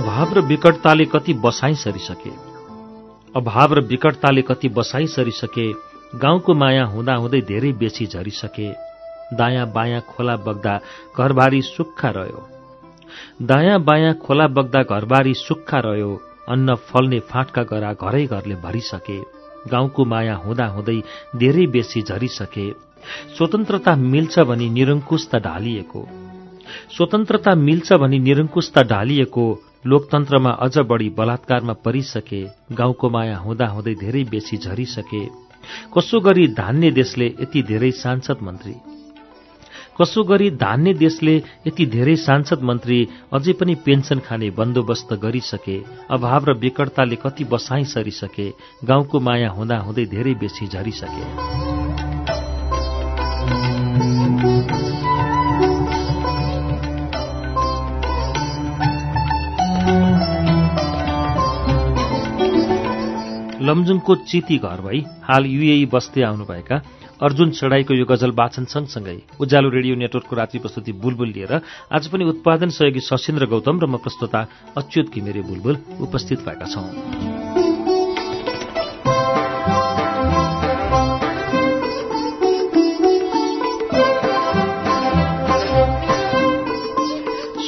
अभाव र विकटताले कति बसाइ सरिसके अभाव र विकटताले कति बसाइ सरिसके गाउँको माया हुँदाहुँदै धेरै बेसी झरिसके। दायाँ बायाँ खोला बग्दा घरबारी सुक्खा रह्यो। दायाँ बायाँ खोला बग्दा घरबारी सुक्खा रह्यो अन्न फल्ने फाँटका गरा घरै घरले भरिसके। गाउँको माया हुँदाहुँदै धेरै बेसी झरिसके। स्वतन्त्रता मिल्छ भनी निरङ्कुशता ढालिएको। स्वतन्त्रता मिल्छ भनी निरङ्कुशता ढालिएको लोकतन्त्रमा अझ बढी बलात्कारमा परिसके गाउँको माया हुँदाहुँदै धेरै बेसी झरिसके कसो गरी धान्ने देशले यति धेरै सांसद मन्त्री? कसो गरी धान्ने देशले यति धेरै सांसद मन्त्री अझै पनि पेन्सन खाने बन्दोबस्त गरिसके अभाव र विकटताले कति बसाइ सरिसके गाउँको माया हुँदाहुँदै धेरै बेसी झरिसके? लमजुङको चिती घर भई हाल युएई बस्दै आउनुभएका अर्जुन चढाईको यो गजल वाचन सँगसँगै उज्यालो रेडियो नेटवर्कको रात्रि प्रस्तुति बुलबुल लिएर आज पनि उत्पादन सहयोगी सशिन्द्र गौतम र म प्रस्तुता अच्युत घिमिरे बुलबुल उपस्थित भएका छौं।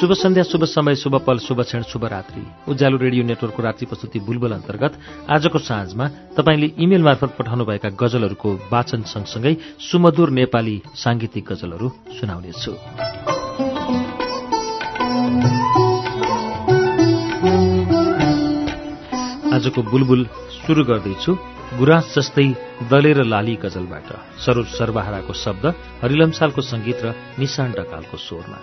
शुभ सन्ध्या शुभ समय शुभ पल शुभ क्षण शुभ रात्रि। उज्यालो रेडियो नेटवर्कको रात्रि प्रस्तुति बुलबुल अन्तर्गत आजको साँझमा तपाईँले इमेल मार्फत पठाउनुभएका गजलहरूको वाचन सँगसँगै सुमधुर नेपाली सांगीतिक गजलहरू सुनाउनेछु। आजको बुलबुल सुरु गर्दैछु। गुराँस जस्तै दलेर लाली गजलबाट सरोज सर्वाहाराको शब्द हरिलमसालको संगीत र निशान स्वरमा।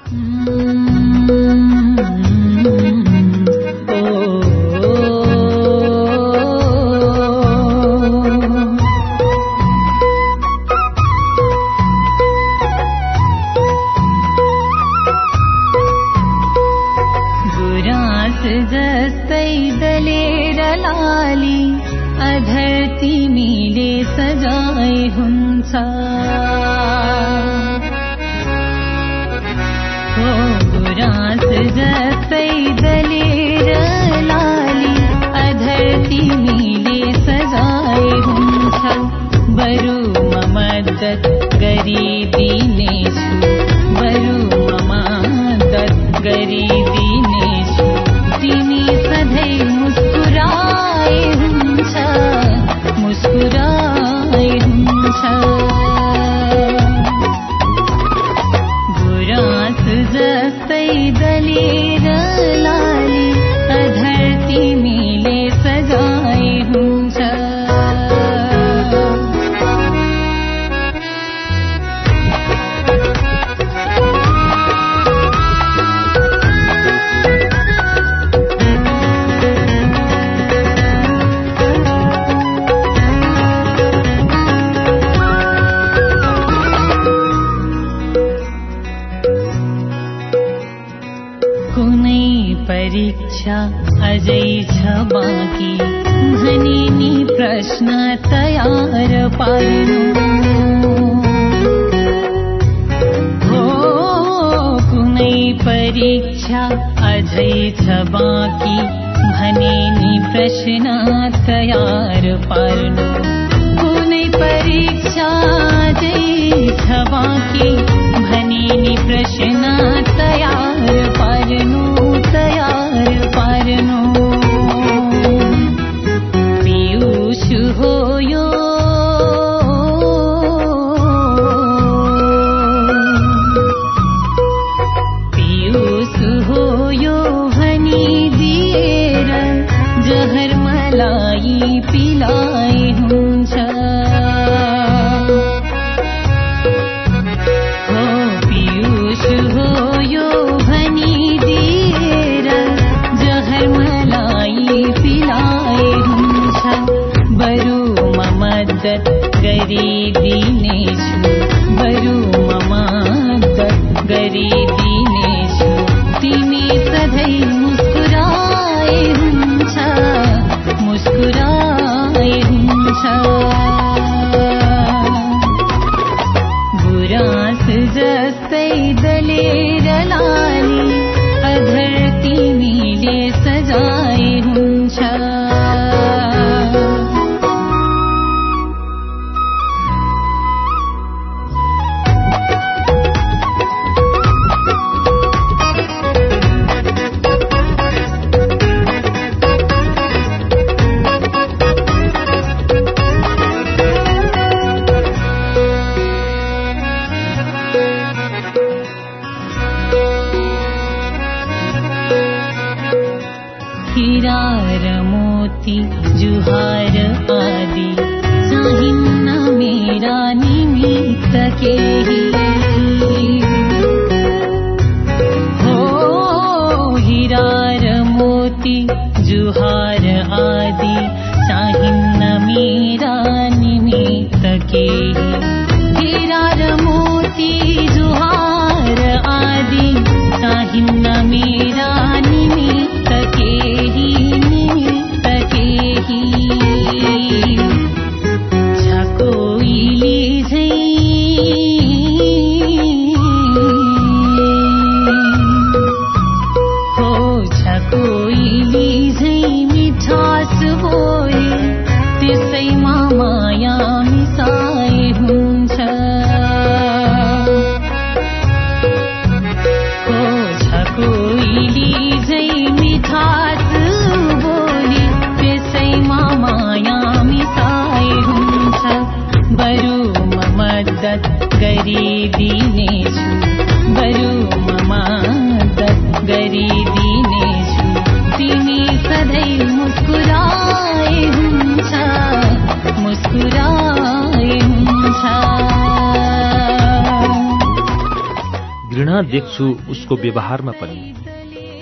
देख्छु उसको व्यवहारमा पनि।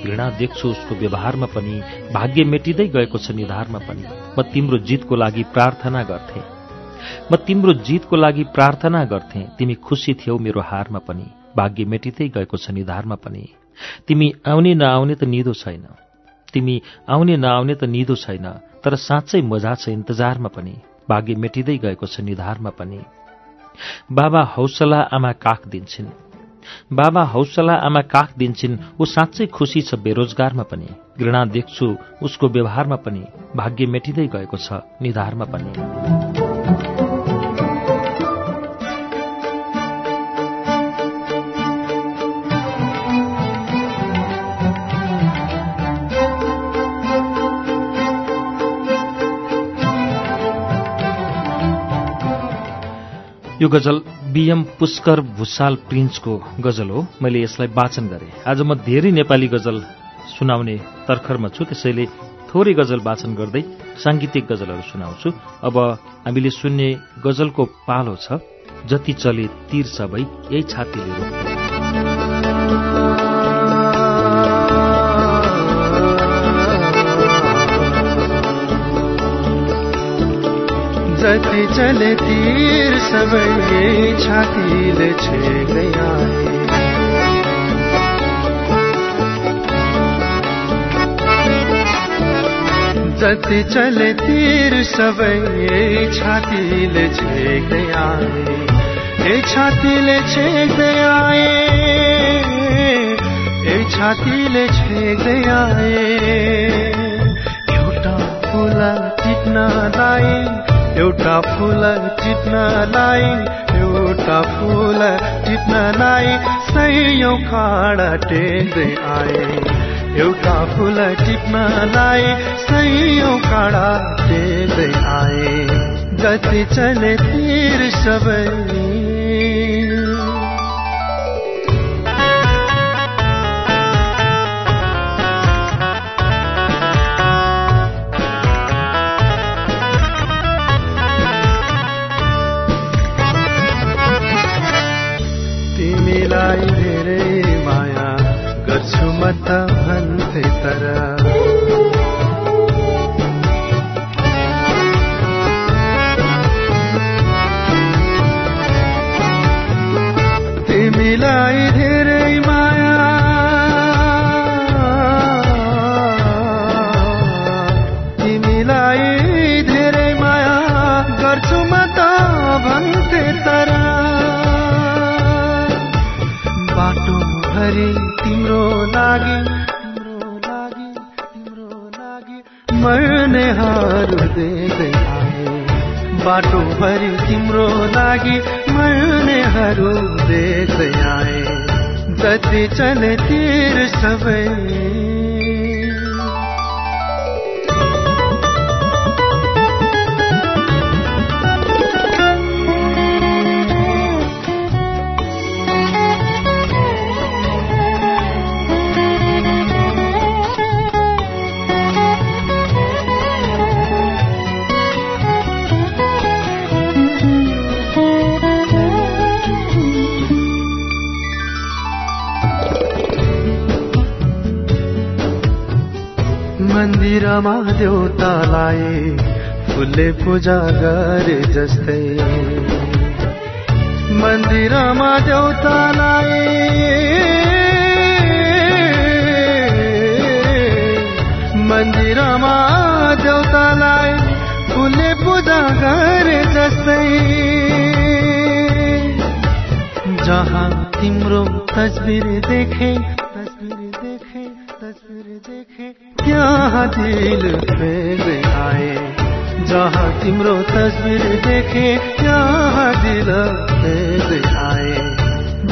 घृणा देख्छु उसको व्यवहारमा पनि। भाग्य मेटिँदै गएको छ निधारमा पनि। म तिम्रो जितको लागि प्रार्थना गर्थे। म तिम्रो जितको लागि प्रार्थना गर्थे। तिमी खुसी थियौ मेरो हारमा पनि। भाग्य मेटिँदै गएको छ निधारमा पनि। तिमी आउने नआउने त निदो छैन। तिमी आउने नआउने त निदो छैन। तर साँच्चै मजा छ इन्तजारमा पनि। भाग्य मेटिँदै गएको छ निधारमा पनि। बाबा हौसला आमा काख दिन्छन्। बाबा हौसला आमा काख दिन्छन् ऊ साँच्चै खुसी छ बेरोजगारमा पनि। घृणा देख्छु उसको व्यवहारमा पनि। भाग्य मेटिँदै गएको छ निधारमा पनि। यो गजल बिएम पुष्कर भुसाल प्रिन्सको गजल हो। मैले यसलाई वाचन गरेँ। आज म धेरै नेपाली गजल सुनाउने तर्खरमा छु त्यसैले थोरै गजल वाचन गर्दै साङ्गीतिक गजलहरू सुनाउँछु। अब हामीले सुन्ने गजलको पालो छ जति चले तीर सबै यही छातीले जति चले तीर सबै छातीले छेक्दै आए जति चले तीर सबै छातीले छेक्दै आए ए छातीले छेक्दै आए ए छातीले छेक्दै आए एउटा फुल टिप्नलाई एउटा फुल टिप्नलाई एउटा फुल टिप्नलाई सयौँ खाडा टेक्दै आए। एउटा फुल टिप्नलाई सयौँ काँडा टेक्दै आए। जति चले तीर सबै चले तिर सबै मन्दिरमा देउतालाई फुलले पूजा गरे जस्तै। मन्दिरमा देउतालाई मन्दिरमा देउतालाई फुलले पूजा गरे जस्तै। जहाँ तिम्रो तस्बिर देखे त्यहाँ दिल फेर आए। जहाँ तिम्रो तस्वीर देखे यहाँ दिल फेर आए।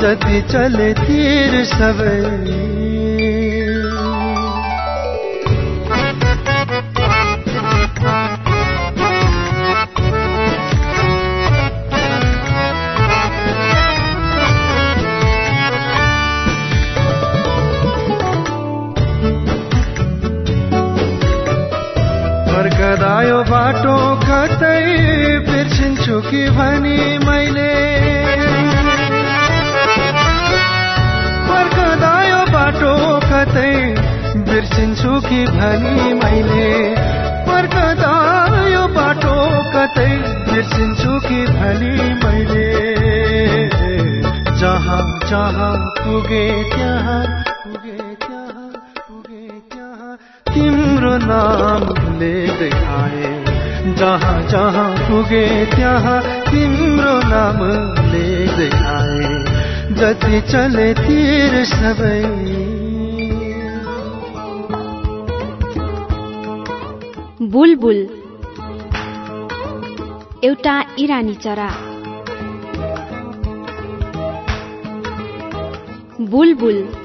जति चले तीर सबै फर्कदा यो बाटो कतै बिर्सिन्छु कि भनी मैले? फर्कदा बाटो कतै बिर्सिन्छु कि भनी मैले? फर्कदा यो बाटो कतै बिर्सिन्छु कि भनी मैले? जहाँ जहाँ पुगे त्यहाँ पुगे त्यहाँ पुगे त्यहाँ तिम्रो नाम लिँदै आए जहाँ जहाँ पुगे त्यहाँ तिम्रो नाम लिँदै आए जति चले तिर सबै। बुलबुल। एउटा इरानी चरा। बुलबुल।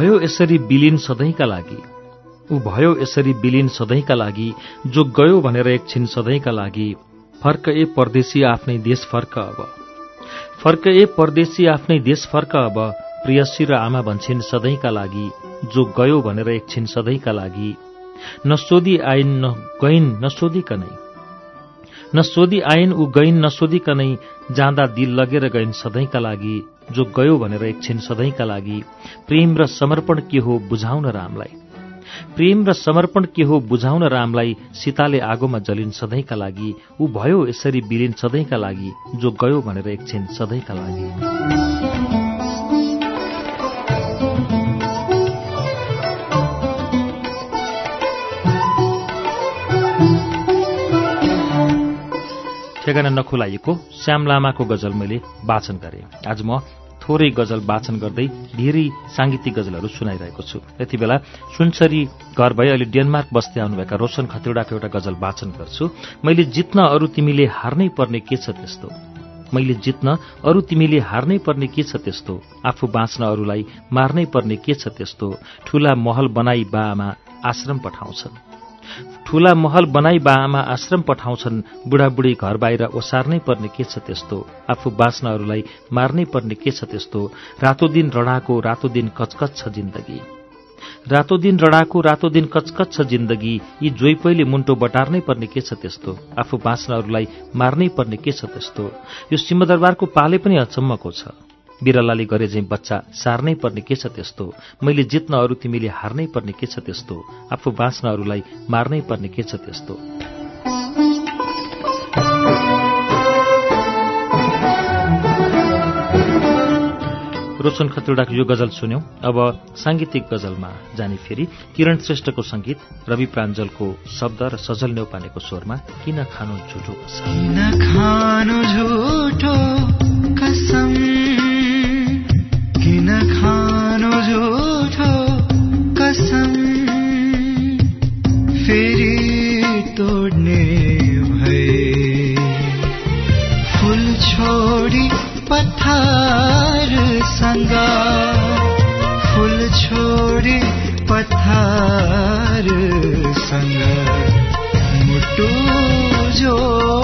भयो यसरी विलिन सधैँका लागि? ऊ भयो यसरी विलिन सधैँका लागि जो गयो भनेर एकछिन सधैँका लागि फर्क ए परदेशी आफ्नै देश फर्क अब। फर्क ए परदेशी आफ्नै देश फर्क अब प्रियसी र आमा भन्छन् सधैँका लागि जो गयो भनेर एकछिन सधैँका लागि। नसोधी आइन् न गइन् नसोधिकनै नसोधी आइन् ऊ गइन् नसोधिकनै जाँदा दिल लगेर गइन् सधैँका लागि। जो गयो भनेर एकछिन सधैँका लागि प्रेम र समर्पण के हो बुझाउन रामलाई। प्रेम र समर्पण के हो बुझाउन रामलाई सीताले आगोमा जलिन् सधैँका लागि ऊ भयो यसरी बिलिन् सधैँका लागि जो गयो भनेर एकछिन सधैँका लागि। ठेगाना नखुलाइएको श्याम लामाको गजल मैले वाचन गरेँ। आज म थोरै गजल वाचन गर्दै धेरै साङ्गीतिक गजलहरू सुनाइरहेको छु। यति बेला सुनसरी घर भए अहिले डेनमार्क बस्दै आउनुभएका रोशन खतिवड़ाको एउटा गजल वाचन गर्छु। मैले जित्न अरू तिमीले हार्नै पर्ने के छ त्यस्तो? मैले जित्न अरू तिमीले हार्नै पर्ने के छ त्यस्तो? आफू बाँच्न अरूलाई मार्नै पर्ने के छ त्यस्तो? ठूला महल बनाई बाआमा आश्रम पठाउँछन्। ठूला महल बनाई बाआमा आश्रम पठाउँछन्। बुढाबुढी घर बाहिर ओसार्नै पर्ने के छ त्यस्तो? आफू बाँच्न अरूलाई मार्नै पर्ने के छ त्यस्तो? रातो दिन रडाको रातो दिन कचकच छ जिन्दगी। रातो दिन रडाको रातो दिन कचकच छ जिन्दगी। यी जोइपैले मुन्टो बटार्नै पर्ने के छ त्यस्तो? आफू बाँच्न अरूलाई मार्नै पर्ने के छ त्यस्तो? यो सिंहदरबारको पाले पनि अचम्मको छ। बिरलाले गरे झैँ बच्चा सार्नै पर्ने के छ त्यस्तो? मैले जित्न अरू तिमीले हार्नै पर्ने के छ त्यस्तो? आफू बाँच्न अरूलाई मार्नै पर्ने के छ त्यस्तो? रोशन खतिवड़ाको यो गजल सुन्यौं। अब सांगीतिक गजलमा जाने फेरि किरण श्रेष्ठको संगीत रवि प्राञ्जलको शब्द र सजल नेउपानेको स्वरमा किन खानु झुठो कसम? खानु झुठो कसम फेरि तोड्ने भए। फुल छोडी पत्थरसँग फुल छोडी पत्थरसँग मुटु जोड्ने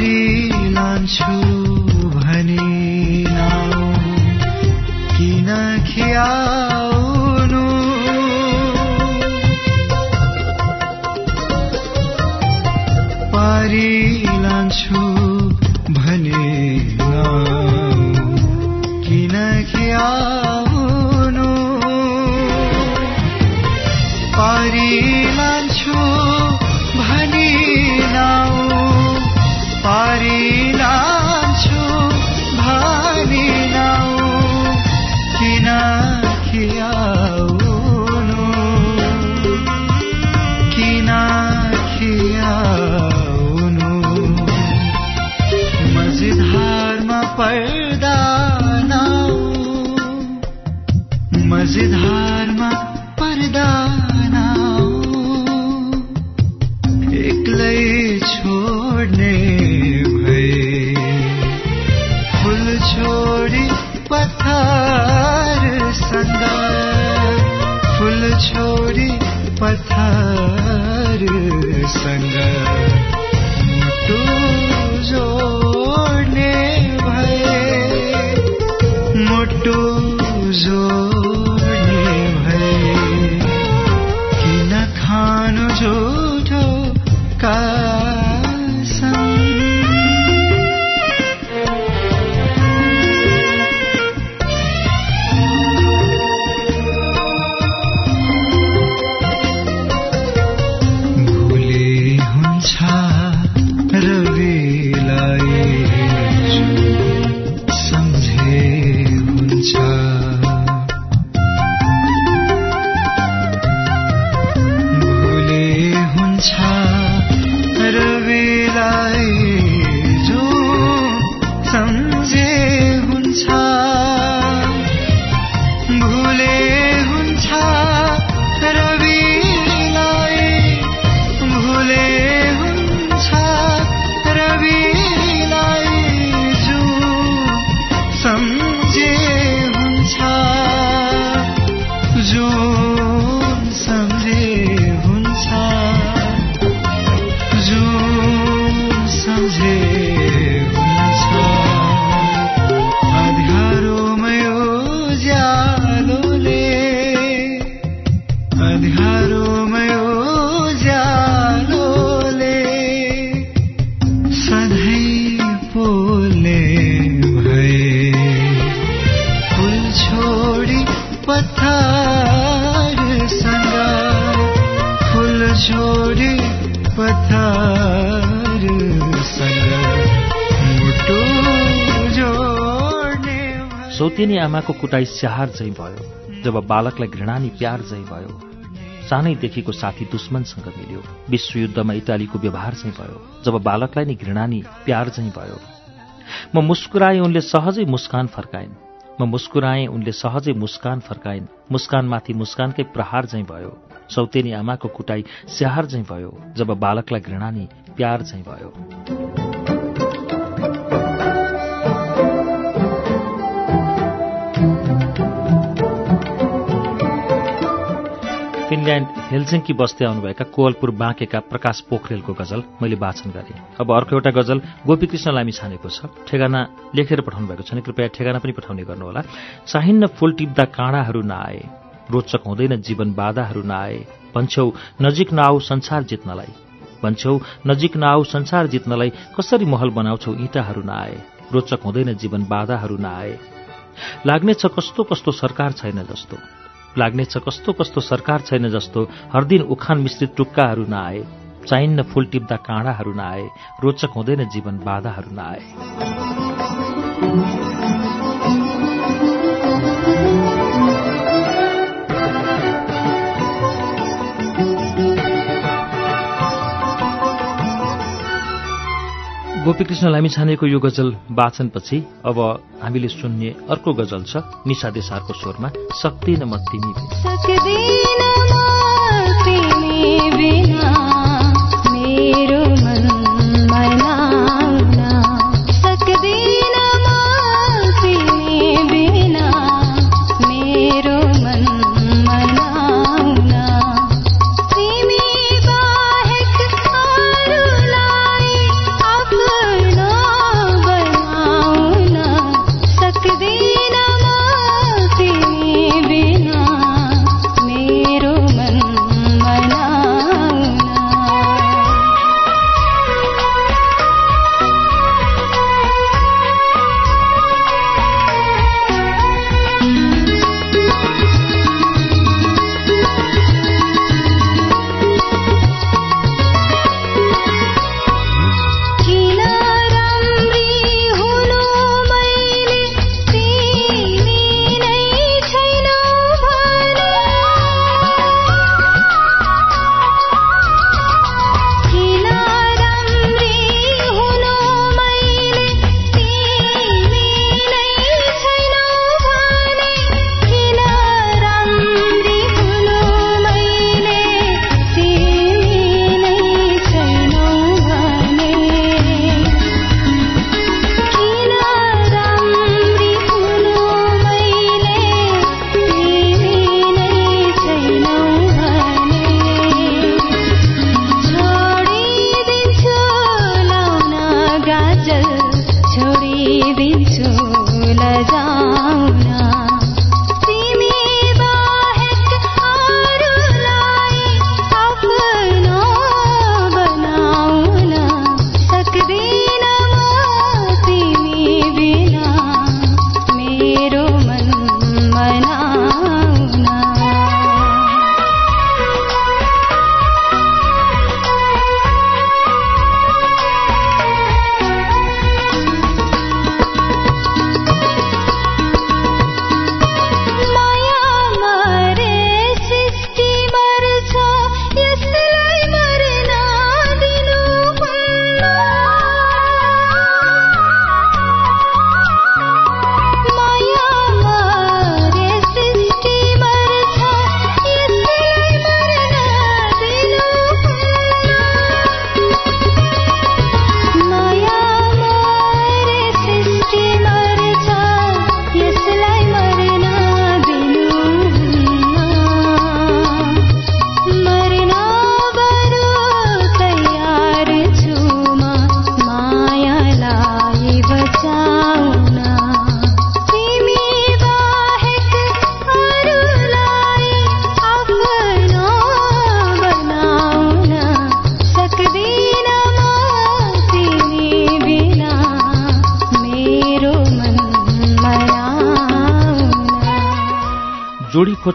गरिमा सौतेनी आमाको कुटाई स्याहार झैँ भयो जब बालकलाई घृणानी प्यार झैँ भयो। सानैदेखिको साथी दुश्मनसँग मिल्यो। विश्वयुद्धमा इटालीको व्यवहार चाहिँ भयो जब बालकलाई नै घृणानी प्यार चाहिँ भयो। म मुस्कुराएँ उनले सहजै मुस्कान फर्काइन्। म मुस्कुराएँ उनले सहजै मुस्कान फर्काइन्। मुस्कानमाथि मुस्कानकै प्रहार चाहिँ भयो। सौतेनी आमाको कुटाई स्याहार चाहिँ भयो जब बालकलाई घृणानी प्यार चाहिँ भयो। फिनल्याण्ड हेलसिङ्की बस्दै आउनुभएका कोवलपुर बाँकेका प्रकाश पोखरेलको गजल मैले वाचन गरेँ। अब अर्को एउटा गजल गोपीकृष्ण लामी छानेको छ। ठेगाना लेखेर पठाउनु भएको छ भने कृपया ठेगाना पनि पठाउने गर्नुहोला। चाहिन्न फुल टिप्दा काँडाहरू नआए रोचक हुँदैन जीवन बाधाहरू नआए भन्छौ नजिक नआऊ संसार जित्नलाई। भन्छौ नजिक नआऊ संसार जित्नलाई कसरी महल बनाउँछौ इँटाहरू नआए रोचक हुँदैन जीवन बाधाहरू नआए लाग्नेछ कस्तो कस्तो सरकार छैन जस्तो। लाग्नेछ कस्तो कस्तो सरकार छैन जस्तो हरदिन उखान मिश्रित टुक्काहरू नआए चाहिन्न फुल टिप्दा काँडाहरू नआए रोचक हुँदैन जीवन बाधाहरू नआए। गोपीकृष्ण लामिछानेको यो गजल वाचनपछि अब हामीले सुन्ने अर्को गजल छ निशा देसारको स्वरमा बिना। सक्दिन म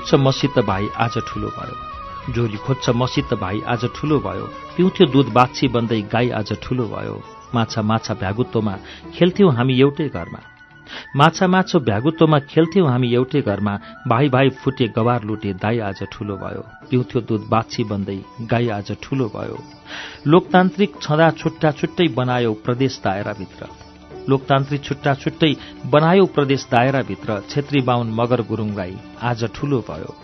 खोज्छ मसित भाइ आज ठुलो भयो। जोरी खोज्छ मसित भाइ आज ठुलो भयो। पिउँथ्यो दुध बाछी बन्दै गाई आज ठुलो भयो। माछा माछा भ्यागुत्वमा खेल्थ्यौं हामी एउटै घरमा। माछा माछो भ्यागुत्वमा खेल्थ्यौं हामी एउटै घरमा। भाइ भाइ फुटे गवार लुटे दाई आज ठुलो भयो। पिउँथ्यो दुध बाछी बन्दै गाई आज ठुलो भयो। लोकतान्त्रिक छँदा छुट्टा छुट्टै बनायो प्रदेश दायराभित्र। लोकतान्त्रिक छुट्टा छुट्टै बनायो प्रदेश दायराभित्र छेत्री बाहुन मगर गुरुङ राई आज ठुलो भयो।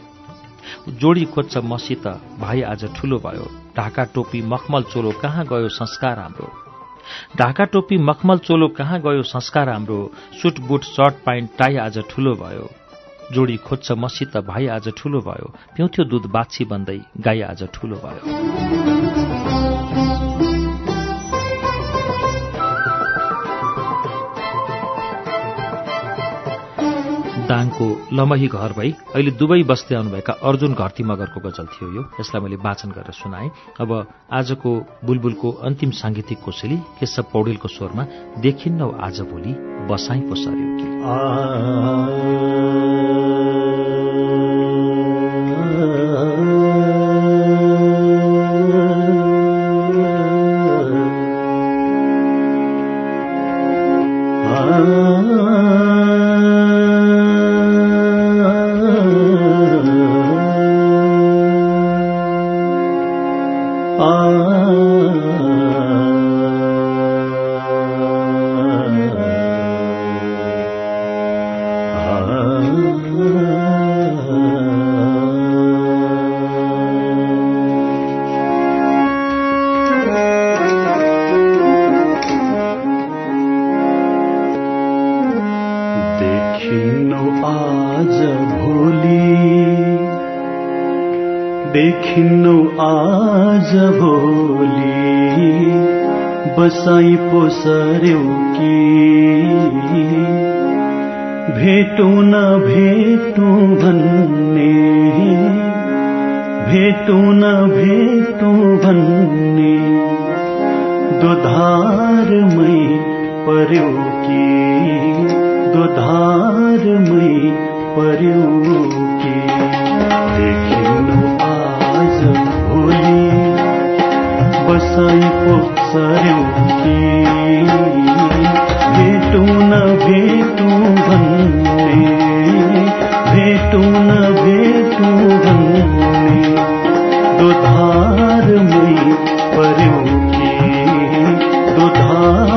जोडी खोज्छ मसित भाइ आज ठुलो भयो। ढाका टोपी मखमल चोलो कहाँ गयो संस्कार हाम्रो? ढाका टोपी मखमल चोलो कहाँ गयो संस्कार हाम्रो? Suit boot shirt pant tie आज ठुलो भयो। जोडी खोज्छ मसित भाइ आज ठुलो भयो। पिउँथ्यो दुध बाछी बन्दै गाई आज ठुलो भयो। दाङको लमही घर भई अहिले दुवै बस्दै आउनुभएका अर्जुन घरती मगरको गजल थियो यो। यसलाई मैले वाचन गरेर सुनाएँ। अब आजको बुलबुलको अन्तिम साङ्गीतिक कोसेली केशव पौडेलको स्वरमा देखिन्न आज भोलि बसाई पो बसाई पो सर्यौ कि? भेटौँ न भेटौँ भन्ने। भेटौँ न भेटौँ भन्ने। दोधारमै पर्यो कि? दोधारमै पर्यो कि? देखिनु आज भोलि बसाइ पो सर्यो कि भेटौँ न भेटौँ भन्ने। भेटौँ न भेटौँ भन्ने। दोधारमै पर्यो कि? दोधारमै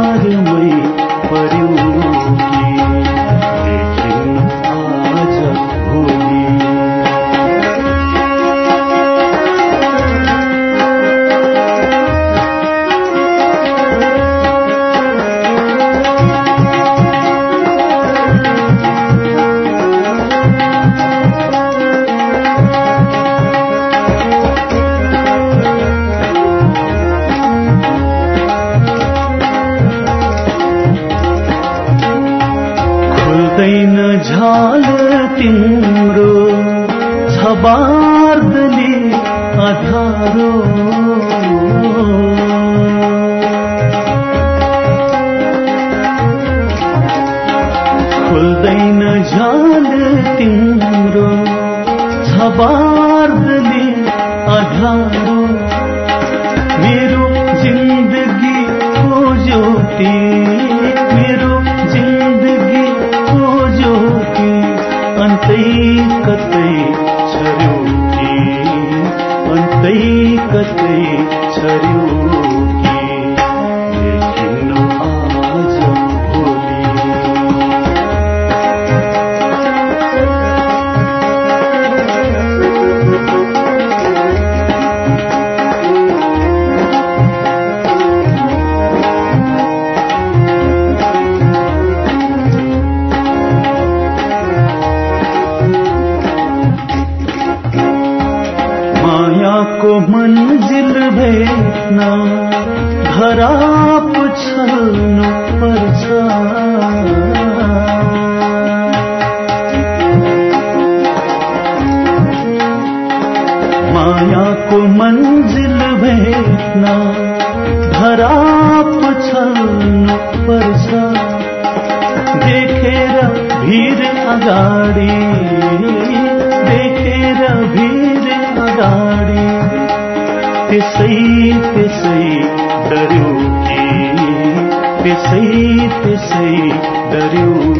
झाल तिम्रो छबार्दले भेट्न धराप छल्नु पर्छ मायाको मन्जिल भेट्न धराप छल्नु पर्छ देखेर भिर अगाडि त्यसै त्यसै डर्यो कि। त्यसै त्यसै डर्यो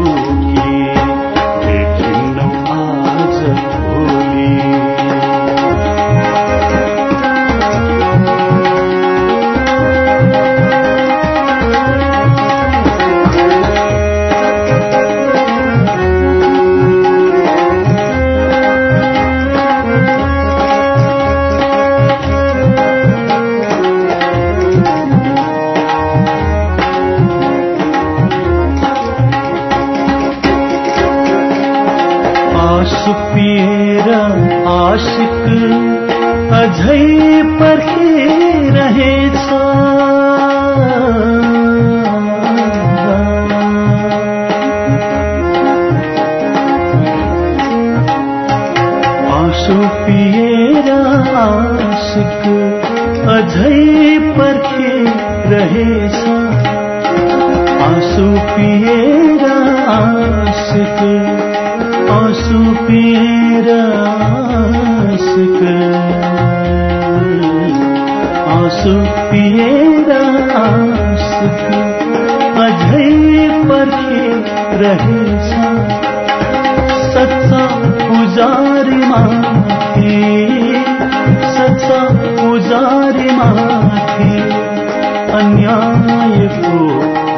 अन्याय पो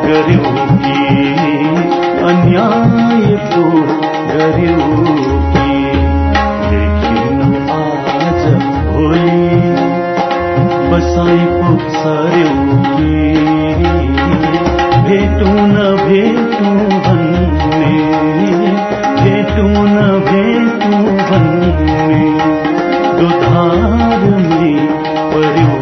गर्यो कि? अन्याय पो गर्यो कि? देखिनु आज भोलि बसाइ पो सर्यो कि? भेटौँ न भेटौँ भन्ने भेटौँ न भेटौँ भन्ने दुधारमै पर्यो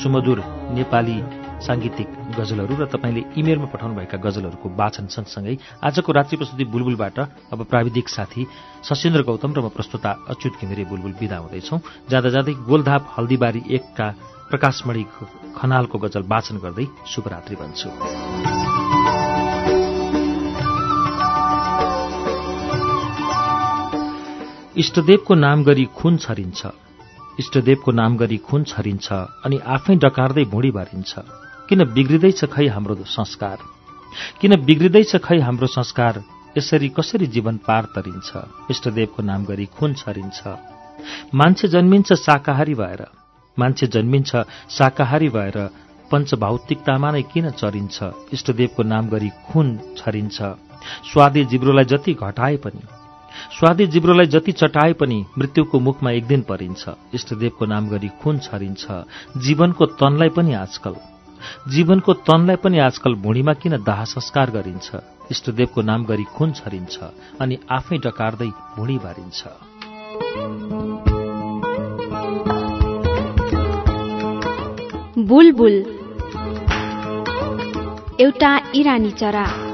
सुमधुर नेपाली साङ्गीतिक गजलहरू र तपाईँले इमेलमा पठाउनुभएका गजलहरूको वाचन सँगसँगै आजको रात्रि प्रस्तुति बुलबुलबाट अब प्राविधिक साथी सशेन्द्र गौतम र म प्रस्तुता अच्युत घिमिरे बुलबुल विदा हुँदैछौ। जाँदा जाँदै गोलधाप हल्दीबारी एकका प्रकाशमणि खनालको गजल वाचन गर्दै शुभरात्रि भन्छु। इष्टदेवको नाम गरी खुन छरिन्छ। इष्टदेवको नाम गरी खुन छरिन्छ अनि आफै डकार्दै भुँडी भरिन्छ किन बिग्रिँदैछ खै हाम्रो संस्कार? किन बिग्रिँदैछ खै हाम्रो संस्कार? यसरी कसरी जीवन पार तरिन्छ? इष्टदेवको नाम गरी खुन छरिन्छ। मान्छे जन्मिन्छ शाकाहारी भएर। मान्छे जन्मिन्छ शाकाहारी भएर पञ्चभौतिकतामा नै किन चरिन्छ? इष्टदेवको नाम गरी खुन छरिन्छ। स्वादी जिब्रोलाई जति घटाए पनि। स्वादी जिब्रोलाई जति चटाए पनि मृत्युको मुखमा एक दिन परिन्छ। इष्टदेवको नाम गरी खुन छरिन्छ। जीवनको तनलाई पनि आजकल जीवनको तनलाई पनि आजकल भुँडीमा किन दाह संस्कार गरिन्छ? इष्टदेवको नाम गरी खुन छरिन्छ अनि आफै डकार्दै भुँडी बुलबुल। एउटा इरानी चरा।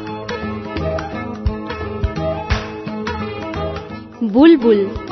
बुलबुल।